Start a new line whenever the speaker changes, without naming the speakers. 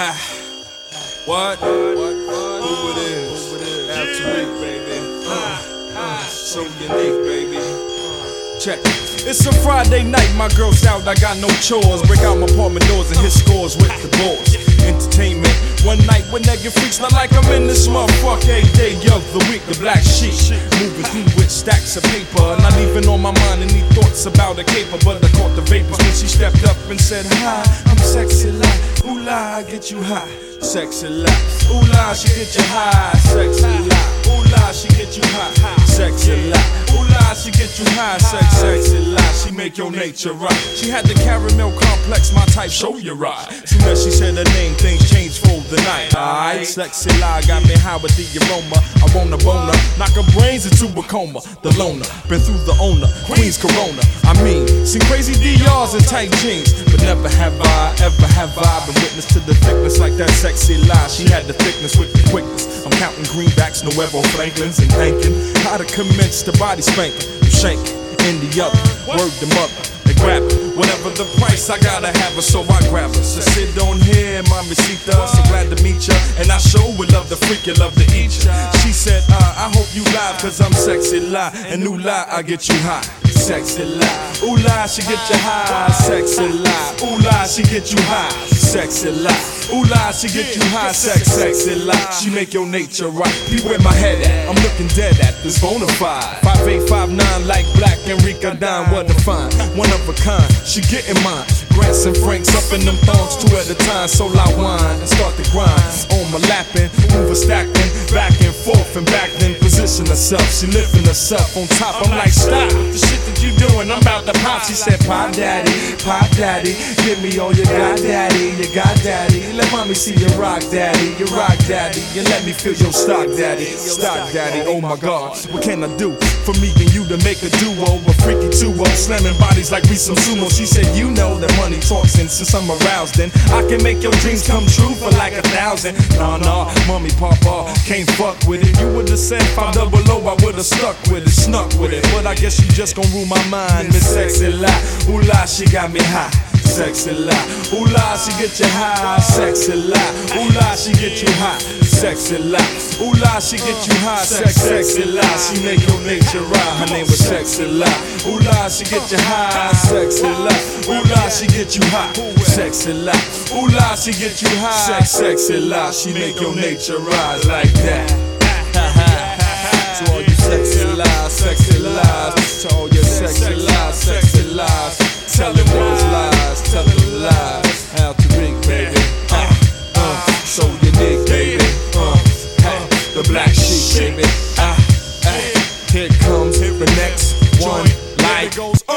Ha. What? What? What? Who it is? Who it is? Al' Tariq, baby. Uh, uh, so unique, baby. Check. It's a Friday night, my girl's out, I got no chores. Break out my apartment doors and hit scores with the boys. Entertainment, one night with naked freaks, not like I'm in this motherfucker. Day of the week, the black sheep. Moving through with stacks of paper. Not even on my mind any thoughts about a caper, but I caught the vapors when she stepped up and said, Hi, I'm sexy like, ooh la, I get you high. Sexy like, ooh la, she get you high. Sexy like, ooh la, she get you high. Sexy like, ooh la, she get you high. Sex, sexy make your nature right. She had the caramel complex, my type, show you right. Soon as she said her name, things changed for the night. Alright, sexy lie got me high with the aroma. I want a boner, knock her brains into a coma. The loner, been through the owner, Queen's Corona. I mean, seen crazy DRs and tight jeans, but never have I, ever have I been witness to the thickness like that sexy lie. She had the thickness with the quickness. I'm counting greenbacks, Nuevo Franklins, and thinking how to commence the body spanking. You shake in the other, word the mother. They grab her, whatever the price, I gotta have her, so I grab her. So sit on here, mamacita, so glad to meet ya. And I sure would love to freak you, love to eat ya. She said, uh, I hope you live, cause I'm sexy lie. And new lie, I get you high. Sexy lie, ooh lie, she get you high. Sexy lie, ooh lie, she get you high. Sexy lie, ooh lie, she get you high. Sex, sexy lie, she make your nature right. Be where my head at, I'm looking dead at this bona fide. 5859 like black Enrica Dime, what a find. One of a kind, she getting mine. Grants and Franks up in them thongs two at a time. So I whine and start the grind. On my lapping, move a stacking, back and forth and back then position herself. She lifting herself on top. I'm like, stop the shit that you doing. I'm about to pop. She said, Pop daddy, pop daddy, give me all you got, daddy. You got daddy. Let mommy see you rock, daddy. You rock, daddy. You let me feel your stock, daddy. Stock, daddy. Oh my God, what can I do for me and you to make a duo? A freaky duo, slamming bodies like we some sumo. She said, You know that money talks, and since I'm aroused, then I can make your dreams come true for like a thousand. Nah, nah, mommy, papa, can't fuck with it. You would've said five double O, I would've stuck with it, snuck with it. But I guess you just gon' rule my mind, Miss Sexy Lie. Ooh la, she got me high. Sexy lie, ooh la, she get you high. Sexy lie, ooh la, she get you high. Sexy lie, ooh la, she get you high. Sex, sexy lie, she make your nature right. Her name was Sexy lie, ooh la, she get you high. Sexy lie, ooh la, she get you high. Sexy lie, ooh la, she get you high. Sex, sexy lie, she make your nature rise like that. Uh,